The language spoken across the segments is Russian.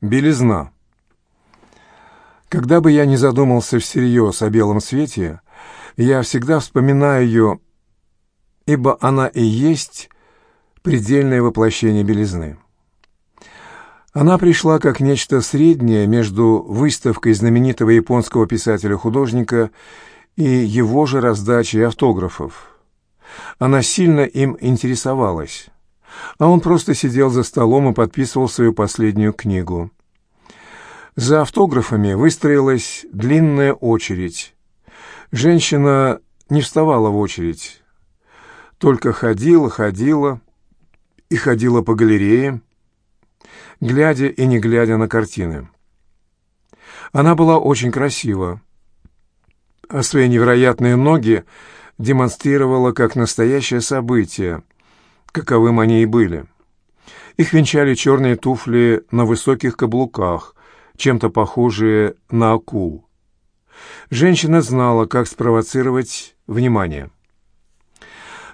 Белизна. Когда бы я не задумался всерьез о белом свете, я всегда вспоминаю ее, ибо она и есть предельное воплощение белизны. Она пришла как нечто среднее между выставкой знаменитого японского писателя-художника и его же раздачей автографов. Она сильно им интересовалась, а он просто сидел за столом и подписывал свою последнюю книгу. За автографами выстроилась длинная очередь. Женщина не вставала в очередь, только ходила, ходила и ходила по галерее, глядя и не глядя на картины. Она была очень красива, а свои невероятные ноги демонстрировала как настоящее событие, каковым они и были. Их венчали черные туфли на высоких каблуках, чем-то похожие на акул. Женщина знала, как спровоцировать внимание.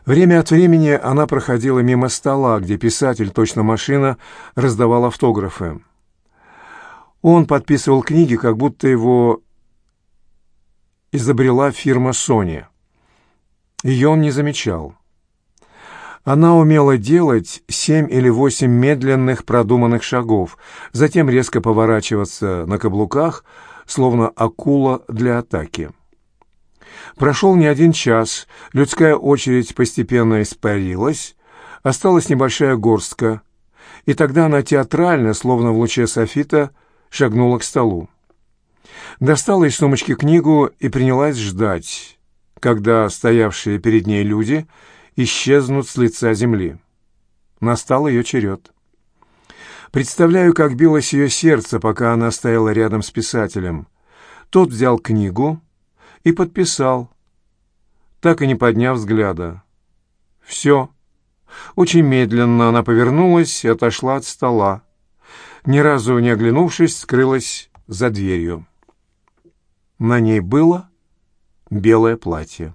Время от времени она проходила мимо стола, где писатель, точно машина, раздавал автографы. Он подписывал книги, как будто его изобрела фирма Sony. Ее он не замечал. Она умела делать семь или восемь медленных продуманных шагов, затем резко поворачиваться на каблуках, словно акула для атаки. Прошел не один час, людская очередь постепенно испарилась, осталась небольшая горстка, и тогда она театрально, словно в луче софита, шагнула к столу. Достала из сумочки книгу и принялась ждать, когда стоявшие перед ней люди исчезнут с лица земли. Настал ее черед. Представляю, как билось ее сердце, пока она стояла рядом с писателем. Тот взял книгу и подписал, так и не подняв взгляда. Все. Очень медленно она повернулась и отошла от стола. Ни разу не оглянувшись, скрылась за дверью. На ней было белое платье.